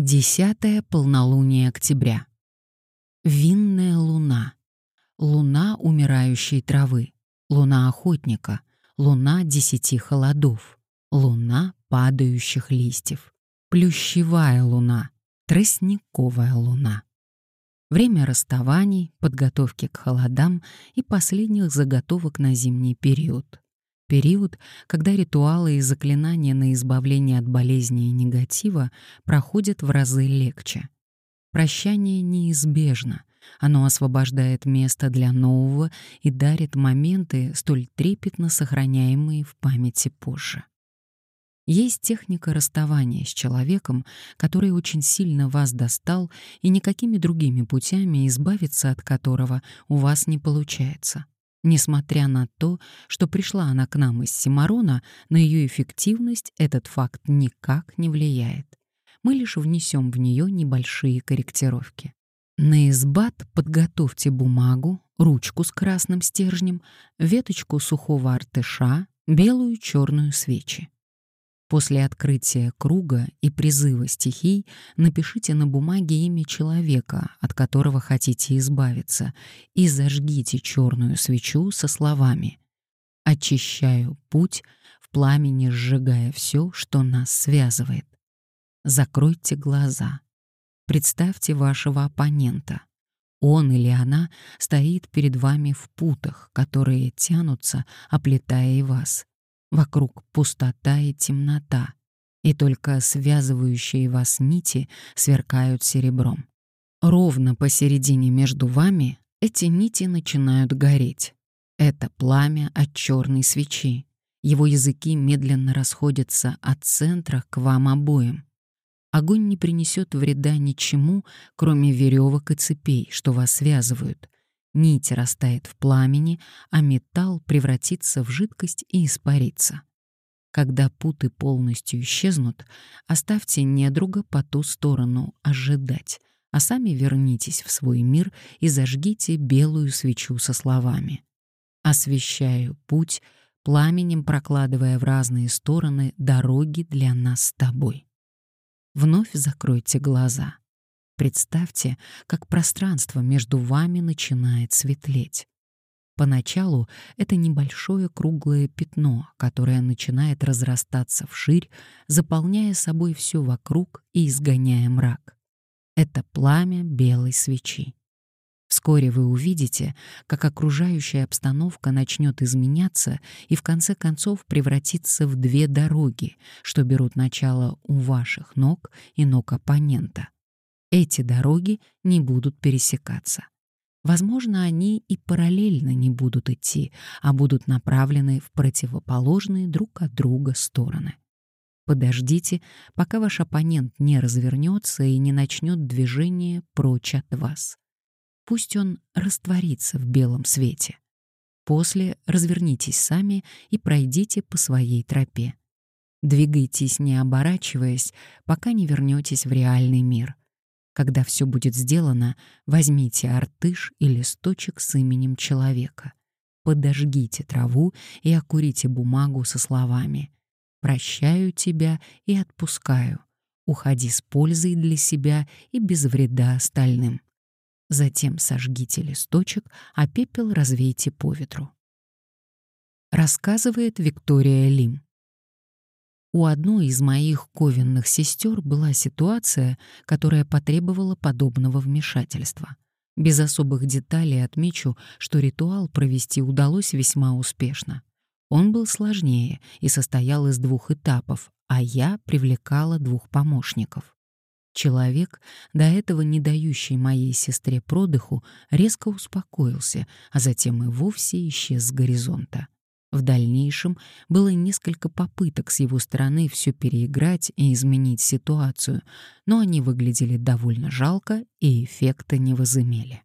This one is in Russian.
Десятое полнолуние октября. Винная луна. Луна умирающей травы. Луна охотника. Луна десяти холодов. Луна падающих листьев. Плющевая луна. Тростниковая луна. Время расставаний, подготовки к холодам и последних заготовок на зимний период. Период, когда ритуалы и заклинания на избавление от болезни и негатива проходят в разы легче. Прощание неизбежно. Оно освобождает место для нового и дарит моменты, столь трепетно сохраняемые в памяти позже. Есть техника расставания с человеком, который очень сильно вас достал, и никакими другими путями избавиться от которого у вас не получается. Несмотря на то, что пришла она к нам из Симарона, на ее эффективность этот факт никак не влияет. Мы лишь внесем в нее небольшие корректировки. На избат подготовьте бумагу, ручку с красным стержнем, веточку сухого артыша, белую черную свечи. После открытия круга и призыва стихий напишите на бумаге имя человека, от которого хотите избавиться, и зажгите черную свечу со словами «Очищаю путь, в пламени сжигая все, что нас связывает». Закройте глаза. Представьте вашего оппонента. Он или она стоит перед вами в путах, которые тянутся, оплетая и вас. Вокруг пустота и темнота, и только связывающие вас нити сверкают серебром. Ровно посередине между вами эти нити начинают гореть. Это пламя от черной свечи. Его языки медленно расходятся от центра к вам обоим. Огонь не принесет вреда ничему, кроме веревок и цепей, что вас связывают, нить растает в пламени, а металл превратится в жидкость и испарится. Когда путы полностью исчезнут, оставьте недруга по ту сторону ожидать, а сами вернитесь в свой мир и зажгите белую свечу со словами «Освещаю путь, пламенем прокладывая в разные стороны дороги для нас с тобой». Вновь закройте глаза. Представьте, как пространство между вами начинает светлеть. Поначалу это небольшое круглое пятно, которое начинает разрастаться вширь, заполняя собой все вокруг и изгоняя мрак. Это пламя белой свечи. Вскоре вы увидите, как окружающая обстановка начнет изменяться и в конце концов превратиться в две дороги, что берут начало у ваших ног и ног оппонента. Эти дороги не будут пересекаться. Возможно, они и параллельно не будут идти, а будут направлены в противоположные друг от друга стороны. Подождите, пока ваш оппонент не развернется и не начнет движение прочь от вас. Пусть он растворится в белом свете. После развернитесь сами и пройдите по своей тропе. Двигайтесь, не оборачиваясь, пока не вернетесь в реальный мир — когда все будет сделано, возьмите артыш и листочек с именем человека. Подожгите траву и окурите бумагу со словами «Прощаю тебя и отпускаю. Уходи с пользой для себя и без вреда остальным». Затем сожгите листочек, а пепел развейте по ветру. Рассказывает Виктория Лим. У одной из моих ковенных сестер была ситуация, которая потребовала подобного вмешательства. Без особых деталей отмечу, что ритуал провести удалось весьма успешно. Он был сложнее и состоял из двух этапов, а я привлекала двух помощников. Человек, до этого не дающий моей сестре продыху, резко успокоился, а затем и вовсе исчез с горизонта. В дальнейшем было несколько попыток с его стороны все переиграть и изменить ситуацию, но они выглядели довольно жалко и эффекта не возымели.